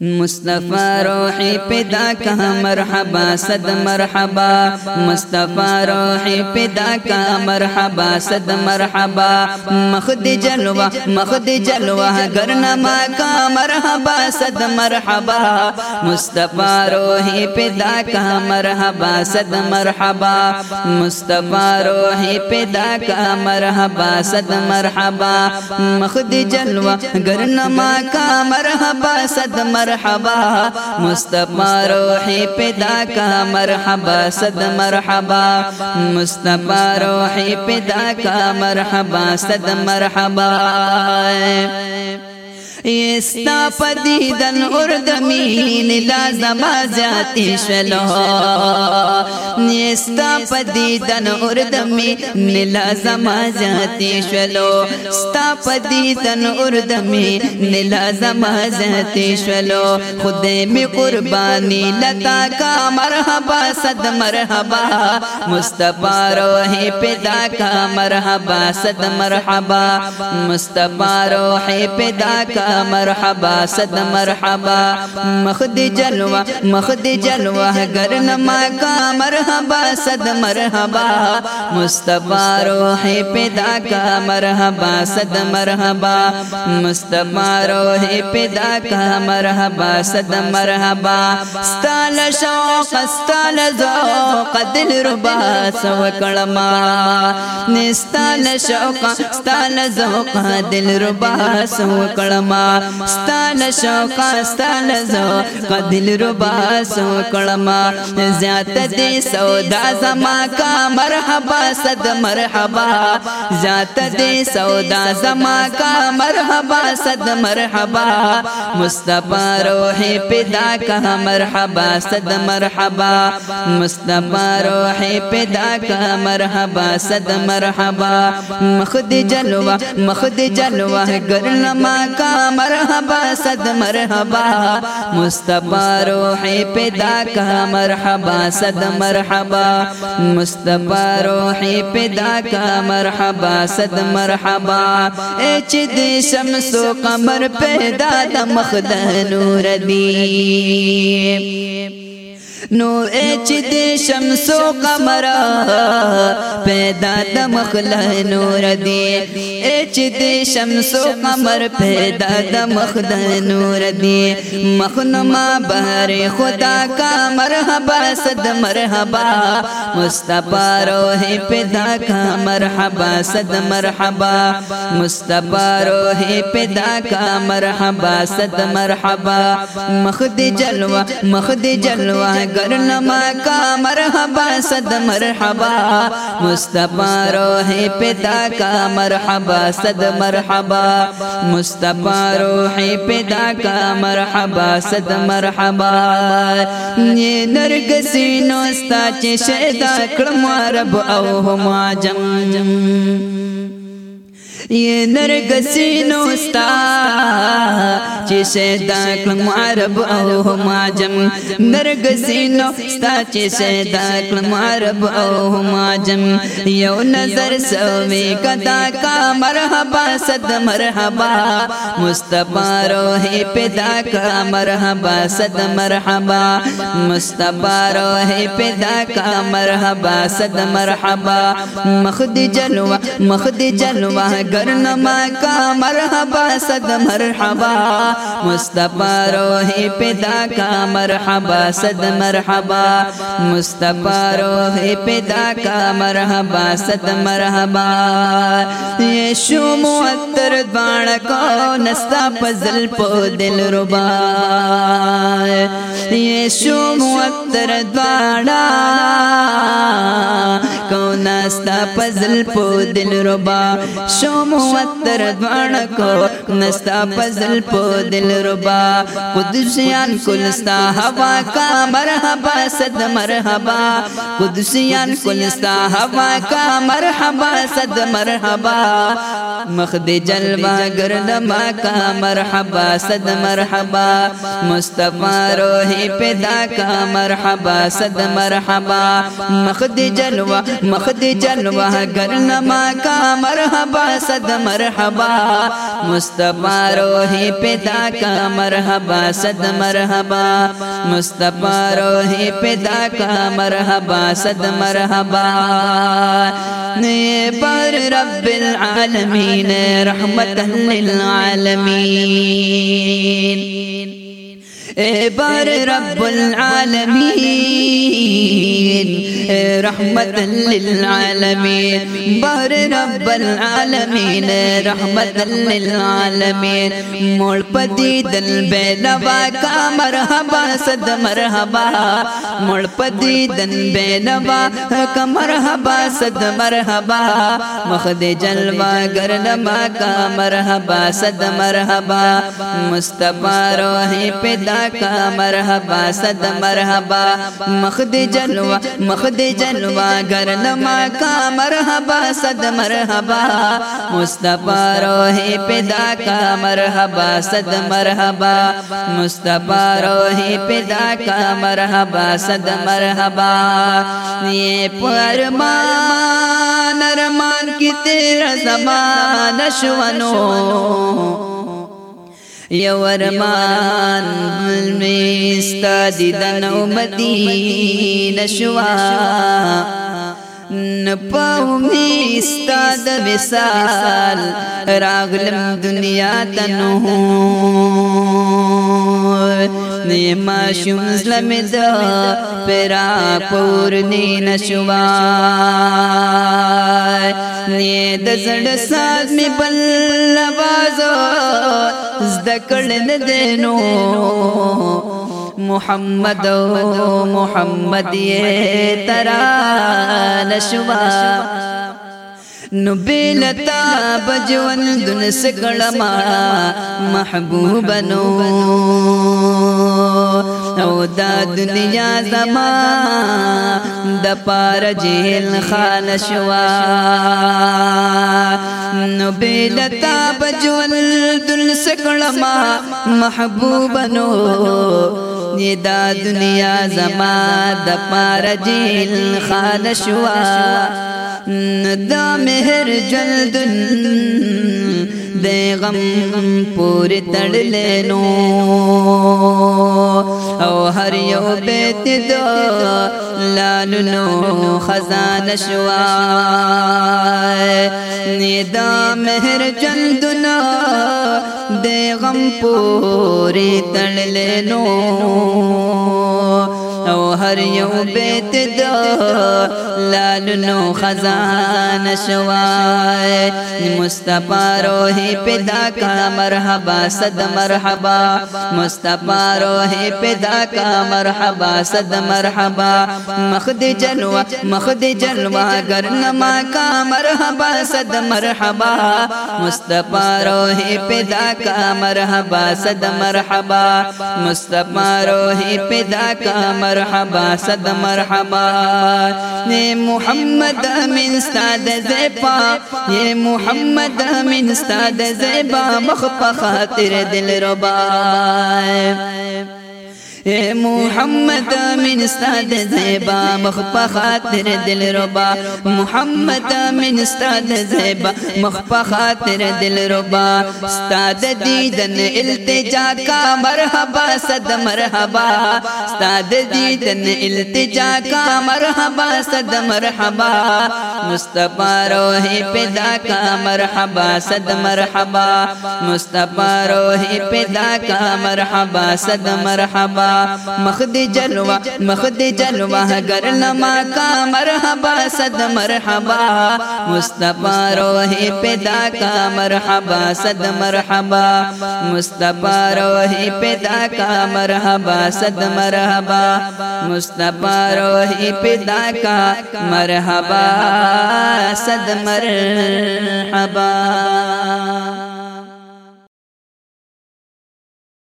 مصطفیٰ روحی پیدا کا مرحبا صد مرحبا مصطفیٰ روحی پیدا کا مرحبا صد مرحبا۔ مخد جلوہ مخد جلوہ گرنما کا مرحبا صد مرحبا مصطفیٰ روحی پیدا کا مرحبا صد مرحبا۔ مصطفیٰ روحی پیدا کا مرحبا صد مرحبا مخد جلوہ گرنما کا مرحبا صد مرحبا۔ مرحبا. مصطفیٰ روحی پیدا کا مرحبا، صد مرحبا. مصطفیٰ روحی پیدا کا مرحبا، صد مرحبا. استا پدیدن اردمین لازم آزاتی شلو. استا پدیدن اردمین لازم آزاتی شلو. استا پدیدن اردمین لازم آزاتی شلو. خود میں قربانی لتا کا مرحبا، صد مرحبا. مصطفیٰ روحی پیدا کا مرحبا، صد مرحبا. مصطفیٰ روحی پیدا کا مرحبا صد مرحبا. مخد جلوہ مخد جلوہ گرنما کا مرحبا صد مرحبا. مصطفیٰ روح پیدا کا مرحبا صد مرحبا. مصطفیٰ روح پیدا کا مرحبا صد مرحبا. ستال شوق ستال ذوق دل ربا سو کڑما نستال شوق ستال ذوق دل ربا سو کڑما ستان شوقا، ستان ذوق دل ربا سو کلما زیات دی سودا زما کا مرحبا، صد مرحبا زیات دی سودا زما کا مرحبا، صد مرحبا، مصطفیٰ روح پیدا کا مرحبا، صد مرحبا، مصطفیٰ روح پیدا کا مرحبا، صد مرحبا مخد جلوہ مخد جلوہ، گرنما کا مرحبا، صد مرحبا، مصطفیٰ روح پیدا کا مرحبا، صد مرحبا، مصطفیٰ روح پیدا کا مرحبا، صد مرحبا۔ اے چد شمس و قمر پیدا دمخد نور دی نو اچ دے شمس و قمر پیدا د مخلا نور دی اچ دے شمس و قمر پیدا د مخلا نور دی مخنما بہر خدا کا مرحبا، صد مرحبا۔ مصطفیٰ روح پیدا کا مرحبا، صد مرحبا۔ مصطفیٰ روح پیدا کا مرحبا، صد مرحبا۔ مخد جلوہ مخد جلوہ گرنما کا مرحبا، صد مرحبا۔ مصطفیٰ روح پیدا کا، مرحبا، صد مرحبا۔ مصطفیٰ روح پیدا کا، مرحبا، صد مرحبا۔ یہ نرگسی نوستا چی شیدہ کڑم عرب او ہم آجم یہ نرگسی نوستا چی سیدا کلم عرب او ہم آجم نرگسی نوستا چی سیدا کلم عرب او ہم آجم یو نظر سوی کدا کا مرحبا صد مرحبا مصطفیٰ روحی پیدا کا مرحبا صد مرحبا مصطفیٰ روحی پیدا کا مرحبا صد مرحبا مخد جلوہ مخد جلوہ گرنما کا مرحبا صد مرحبا. مصطفیٰ روحی پیدا کا مرحبا صد مرحبا. مصطفیٰ روحی پیدا کا مرحبا صد مرحبا. یہ شو معطر دوان کو نستا پزل پو دل ربا. یہ شو معطر دوانا کو نستا پزل پو دل ربا. شو موتر دوان کو نستا پزل پو دل ربا. قدسیان کلستا ہوا کا مرحبا صد مرحبا. قدسیان کلستا ہوا کا مرحبا صد مرحبا مخد جلوہ گردما کا مرحبا، صد مرحبا۔ مصطفیٰ روحی پیدا کا مرحبا، صد مرحبا۔ مخد جلوہ مخد جلوہ گرنما کا مرحبا، صد مرحبا۔ مصطفیٰ روحی پیدا کا مرحبا، صد مرحبا۔ مصطفیٰ روحی پیدا کا مرحبا، صد مرحبا۔ پر رب العالمین العالمين رحمة للعالمين. اے بار رب العالمین رحمت للعالمین بار رب العالمین رحمت للعالمین موڑ پتی دل بے نوا کا مرحبا صد مرحبا موڑ پتی دل بے نوا کا مرحبا صد مرحبا مخد جلوہ گرنما کا مرحبا صد مرحبا مصطفیٰ روحی پیدا کا مرحبا، صد مرحبا، مخد جلوہ مخد جلوہ گرنما کا مرحبا، صد مرحبا، مصطفیٰ روحی پیدا کا مرحبا، صد مرحبا، مصطفیٰ روحی پیدا کا مرحبا، صد مرحبا، یہ پرمان، ارمان کی تیرا زمان شونو یو ارمان بل می ستا دیدن امتی نشوا نپاو می ستا د وسال راغلم دنیا تنو نیما شوم زلم د پیرا پور نی نشوا نی د زړه سات می بل لوازو زدکڑن دینو. محمد محمد یہ ترا نشوا نبیلتا بجون دن سکڑما محبوبنو. او دا دنیا زما د پار جیل خان شوا. نبیلتا بجون دن سکڑما محبوب نو. یہ دا دنیا زما د پار جیل خان شوا. دا مہر جلدن دی غم پورې تړلې نو او هر یو بیت د لالو نو خزانه شوا ندا مهر جندنا د غم پورې تړلې نو او هر یو بیت دا لالنو خزان شوائے مصطفیٰ روحی پیدا کا مرحبا صد مرحبا. مصطفیٰ روحی پیدا کا مرحبا صد مرحبا. مخد جلوہ مخد جلوہ گرنما کا مرحبا صد مرحبا. مصطفیٰ روحی پیدا کا مرحبا صد مرحبا. مصطفیٰ روحی پیدا کا مرحبا مرحبا صد مرحبا. یہ محمد من استاد زیبا. یہ محمد من استاد زیبا. مخف خاطر دل ربا اے محمد من استاد زیبا مخپ خاطر دل ربا۔ محمد من استاد زیبا مخپ خاطر دل ربا۔ استاد دیدن التجا کا مرحبا، صد مرحبا۔ استاد دیدن التجا کا مرحبا، صد مرحبا۔ مصطفیٰ روحی پیدا کا مرحبا، صد مرحبا۔ مصطفیٰ روحی پیدا کا مرحبا، صد مرحبا۔ مخد جلوہ مخد جلوہ گرنما کا مرحبا صد مرحبا مصطفیٰ روحی پیدا کا مرحبا صد مرحبا مصطفیٰ روحی پیدا کا مرحبا صد مرحبا مصطفیٰ روحی پیدا کا مرحبا صد مرحبا